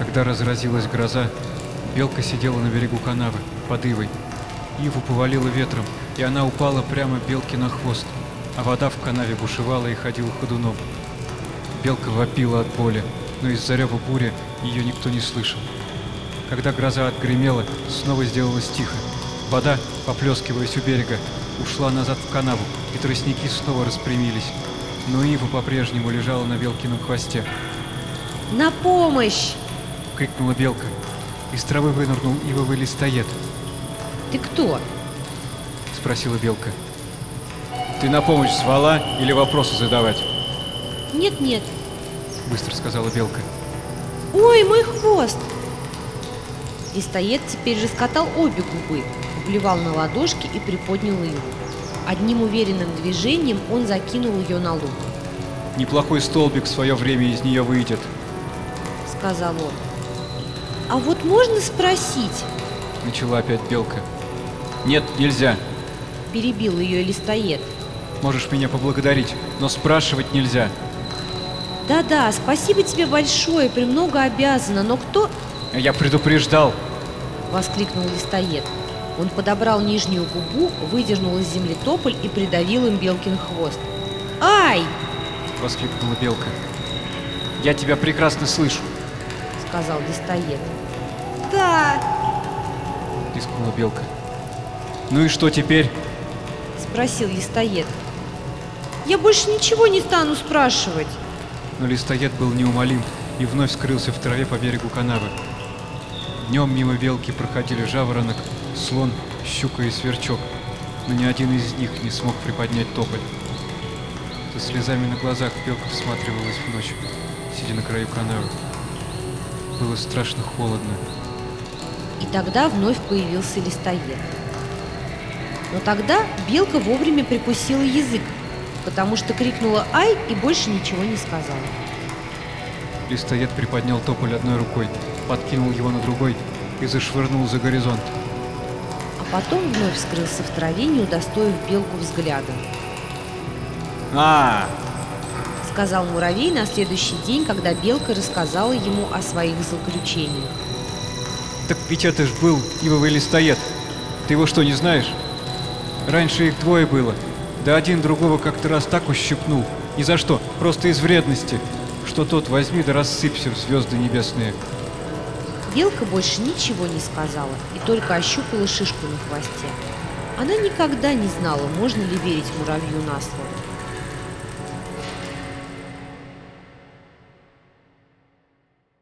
Когда разразилась гроза, белка сидела на берегу канавы, под ивой. Иву повалило ветром, и она упала прямо белке на хвост, а вода в канаве бушевала и ходила ходуном. Белка вопила от боли, но из-за рева бури ее никто не слышал. Когда гроза отгремела, снова сделалось тихо. Вода, поплескиваясь у берега, ушла назад в канаву, и тростники снова распрямились. Но Ива по-прежнему лежала на белкином хвосте. На помощь! — крикнула белка. Из травы вынырнул ивовый листоед. Ты кто? — спросила белка. «Ты на помощь звала или вопросы задавать?» Нет-нет. — быстро сказала белка. Ой, мой хвост! Листоед теперь же скатал обе губы, поблевал на ладошки и приподнял ее. Одним уверенным движением он закинул ее на луг, «Неплохой столбик в свое время из нее выйдет». сказал он. А вот можно спросить, Начала опять белка. «Нет, нельзя. перебил ее листоед. Можешь меня поблагодарить, но спрашивать нельзя». Да-да, спасибо тебе большое, премного обязана, но кто... «Я предупреждал!» Воскликнул листоед. Он подобрал нижнюю губу, выдернул из земли тополь и придавил им Белкин хвост. «Ай!» — воскликнула белка. «Я тебя прекрасно слышу!» — сказал листоед. «Да!» — пискнула белка. «Ну и что теперь?» — спросил листоед. «Я больше ничего не стану спрашивать!» Но листоед был неумолим и вновь скрылся в траве по берегу канавы. Днем мимо белки проходили жаворонок, слон, щука и сверчок, но ни один из них не смог приподнять тополь. Со слезами на глазах белка всматривалась в ночь, сидя на краю канавы. Было страшно холодно. И тогда вновь появился листоед. Но тогда белка вовремя прикусила язык, потому что крикнула «Ай!» и больше ничего не сказала. Листоед приподнял тополь одной рукой, подкинул его на другой и зашвырнул за горизонт. А потом вновь скрылся в траве, не удостоив белку взглядом. а Сказал муравей на следующий день, когда белка рассказала ему о своих злоключениях. Так ведь это ж был ивовый листоед. Ты его что, не знаешь? Раньше их двое было. Да один другого как-то раз так ущипнул. Ни за что, просто из вредности. Что тот возьми да рассыпься в звезды небесные. Белка больше ничего не сказала и только ощупала шишку на хвосте. Она никогда не знала, можно ли верить муравью на слово.